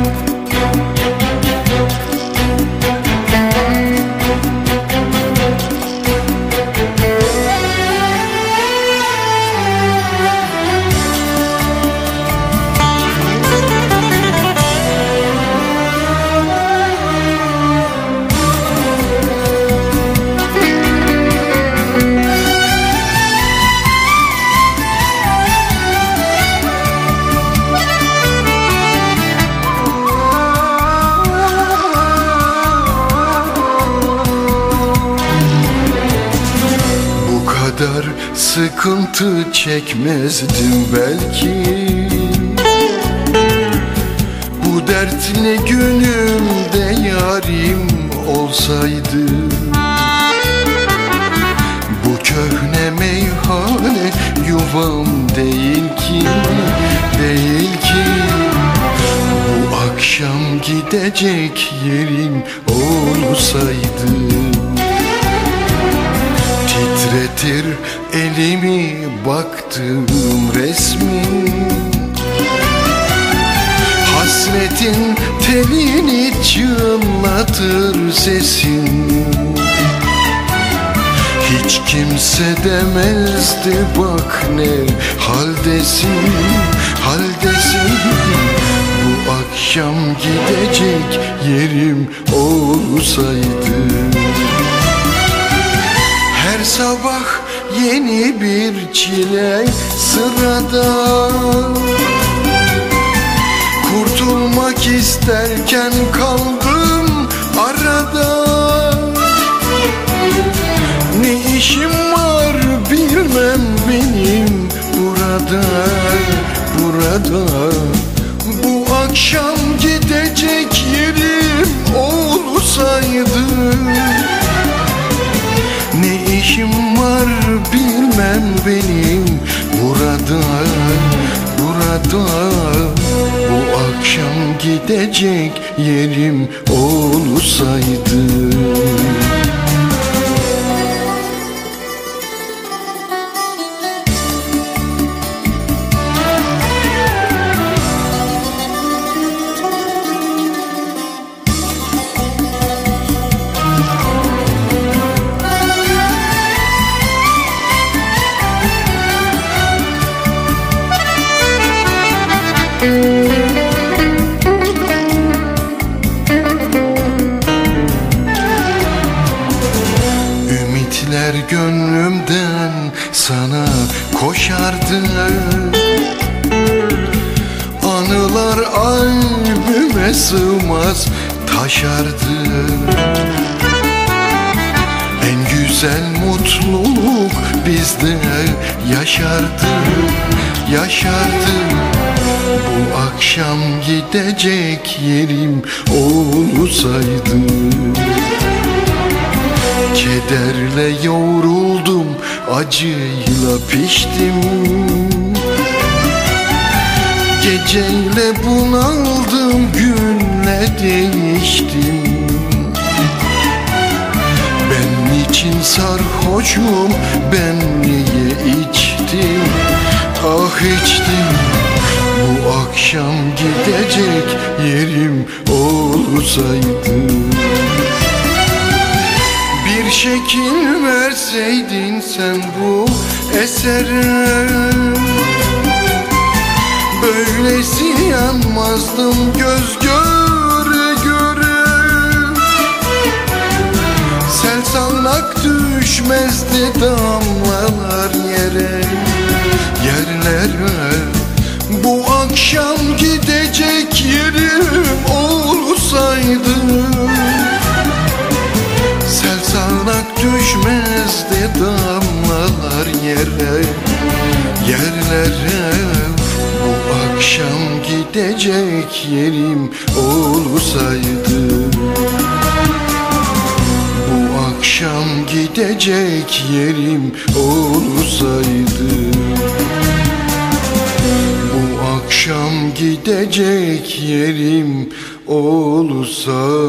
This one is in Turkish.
Bu kadar sıkıntı çekmezdim belki. Bu dert ne günümde yarim olsaydı? Bu köhne meyhane yuvam değil ki Değil ki. Bu akşam gidecek yerim elimi baktığım resmin. Hasretin telini çınlatır sesin. Hiç kimse demezdi bak ne haldesin, haldesin. Bu akşam gidecek yerim olsaydı. Her sabah yeni bir çile sırada. Kurtulmak isterken kaldım arada. Ne işim var bilmem benim burada Burada. Bu akşam bilmem benim burada burada. Bu akşam gidecek yerim olsaydı koşardı. Anılar albüme sığmaz taşardı. En güzel mutluluk bizde yaşardı, yaşardı. Bu akşam gidecek yerim olsaydı. Kederle yoğruldum, acıyla piştim. Geceyle bunaldım, günle değiştim. Ben niçin sarhoşum, ben niye içtim? Ah içtim Bu akşam gidecek yerim olsaydı bir şekil verseydin sen bu esere Böylesi yanmazdım göz göre göre. Sel salnak düşmezdi damlalar yere. Yerlere Bu akşam gidecek yerim olsaydı düşmezdi damlalar yere Yerlere. Bu akşam gidecek yerim olsaydı. Bu akşam gidecek yerim olsaydı. Akşam gidecek yerim olsaydı